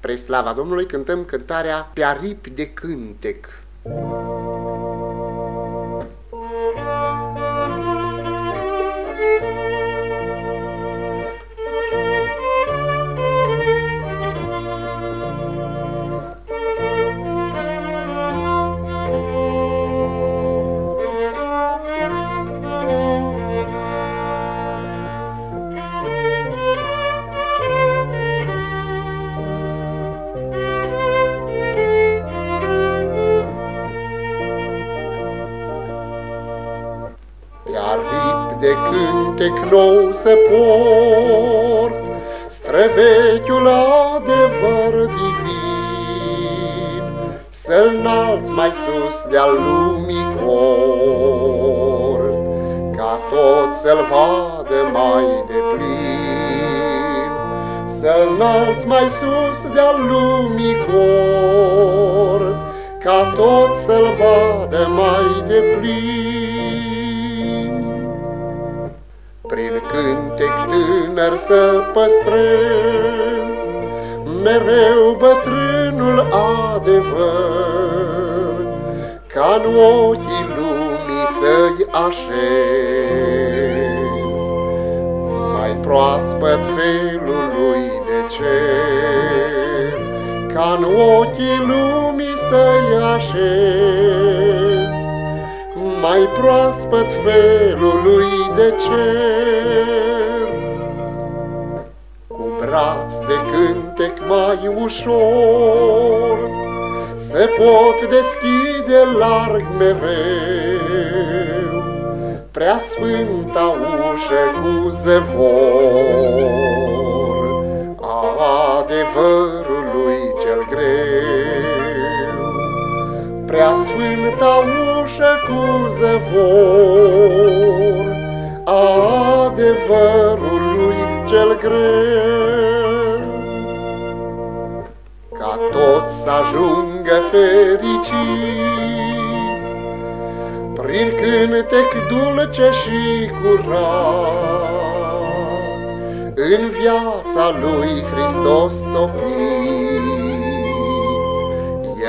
Pre slava Domnului cântăm cântarea Pe aripi de cântec. Aripi de cântec nou se port, Străvechiul adevăr divin, Să-l înalți mai sus de-al lumii cort, Ca tot să-l vadă mai deplin. Să-l înalți mai sus de-al lumii cort, Ca tot să-l vadă mai deplin. Cântec tânăr să păstrez Mereu bătrânul adevăr, Ca în ochii lumii să-i așez. Mai proaspăt felul lui de cer, Ca în ochii lumii să-i așez mai proaspăt felului de cer. Cu braț de cântec mai ușor, se pot deschide larg mereu, Prea sfânta ușă cu zăvor, a adevărului cel greu. Prea sfânta ușă ușă cu zăvor adevărului cel greu. Ca toți să ajungă fericiți, prin cântec dulce și curat, în viața lui Hristos topiți,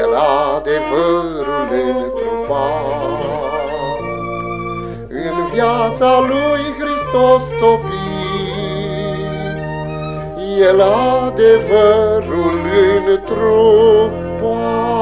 El adevărul întrupat. În viața lui Hristos topiți, El adevărul întrupat.